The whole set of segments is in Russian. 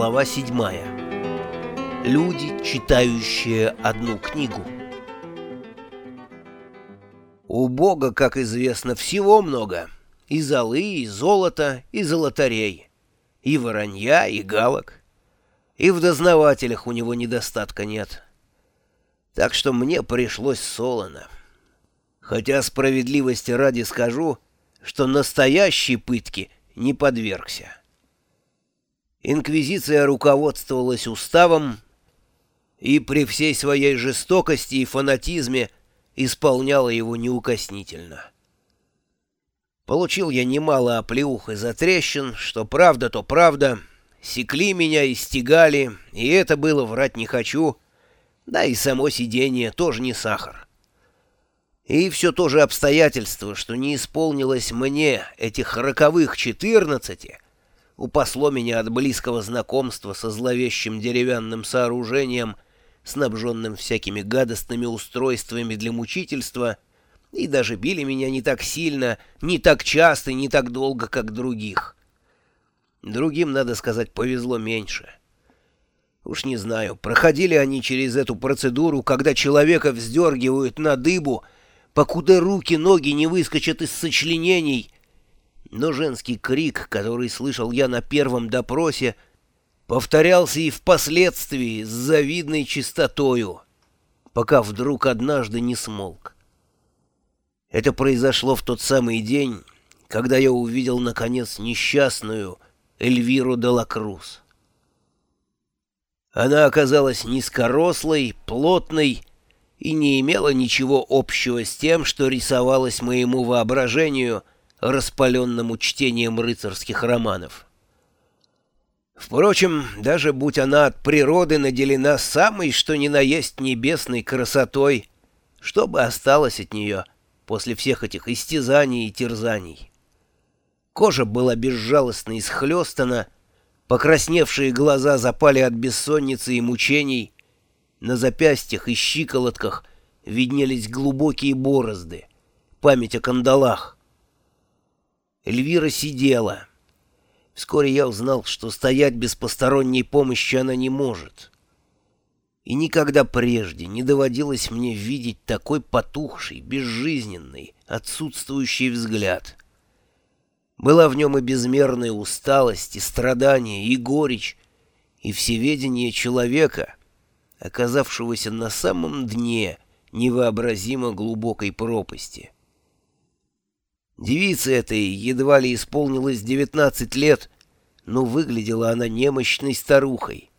Глава седьмая. Люди, читающие одну книгу. У Бога, как известно, всего много. И золы, и золота, и золотарей. И воронья, и галок. И в дознавателях у него недостатка нет. Так что мне пришлось солоно. Хотя справедливости ради скажу, что настоящей пытки не подвергся. Инквизиция руководствовалась уставом и при всей своей жестокости и фанатизме исполняла его неукоснительно. Получил я немало оплеух и затрещин, что правда, то правда. Секли меня и стегали, и это было врать не хочу. Да и само сидение тоже не сахар. И все то же обстоятельство, что не исполнилось мне этих роковых четырнадцати — упасло меня от близкого знакомства со зловещим деревянным сооружением, снабженным всякими гадостными устройствами для мучительства, и даже били меня не так сильно, не так часто и не так долго, как других. Другим, надо сказать, повезло меньше. Уж не знаю, проходили они через эту процедуру, когда человека вздергивают на дыбу, покуда руки-ноги не выскочат из сочленений — но женский крик, который слышал я на первом допросе, повторялся и впоследствии с завидной чистотою, пока вдруг однажды не смолк. Это произошло в тот самый день, когда я увидел, наконец, несчастную Эльвиру де Лакрус. Она оказалась низкорослой, плотной и не имела ничего общего с тем, что рисовалось моему воображению — распаленному чтением рыцарских романов. Впрочем, даже будь она от природы наделена самой, что ни на есть небесной красотой, что бы осталось от нее после всех этих истязаний и терзаний? Кожа была безжалостно исхлестана, покрасневшие глаза запали от бессонницы и мучений, на запястьях и щиколотках виднелись глубокие борозды, память о кандалах, Эльвира сидела. Вскоре я узнал, что стоять без посторонней помощи она не может. И никогда прежде не доводилось мне видеть такой потухший, безжизненный, отсутствующий взгляд. Была в нем и безмерная усталость, и страдание, и горечь, и всеведение человека, оказавшегося на самом дне невообразимо глубокой пропасти. Девице этой едва ли исполнилось девятнадцать лет, но выглядела она немощной старухой.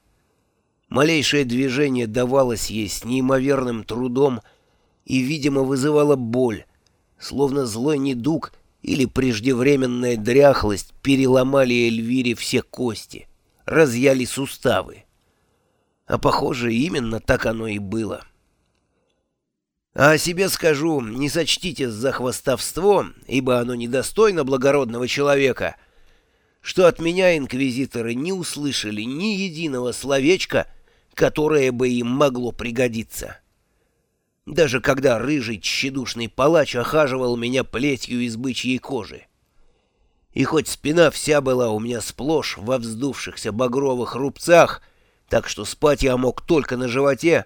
Малейшее движение давалось ей с неимоверным трудом и, видимо, вызывало боль, словно злой недуг или преждевременная дряхлость переломали Эльвире все кости, разъяли суставы. А, похоже, именно так оно и было. — а о себе скажу, не сочтите за хвостовство, ибо оно недостойно благородного человека, что от меня инквизиторы не услышали ни единого словечка, которое бы им могло пригодиться. Даже когда рыжий тщедушный палач охаживал меня плетью из бычьей кожи. И хоть спина вся была у меня сплошь во вздувшихся багровых рубцах, так что спать я мог только на животе,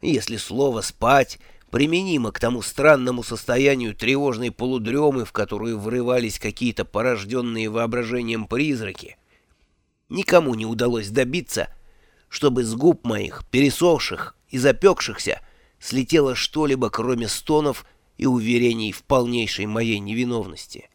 если слово «спать» применимо к тому странному состоянию тревожной полудремы, в которую врывались какие-то порожденные воображением призраки. Никому не удалось добиться, чтобы с губ моих, пересохших и запекшихся, слетело что-либо, кроме стонов и уверений в полнейшей моей невиновности.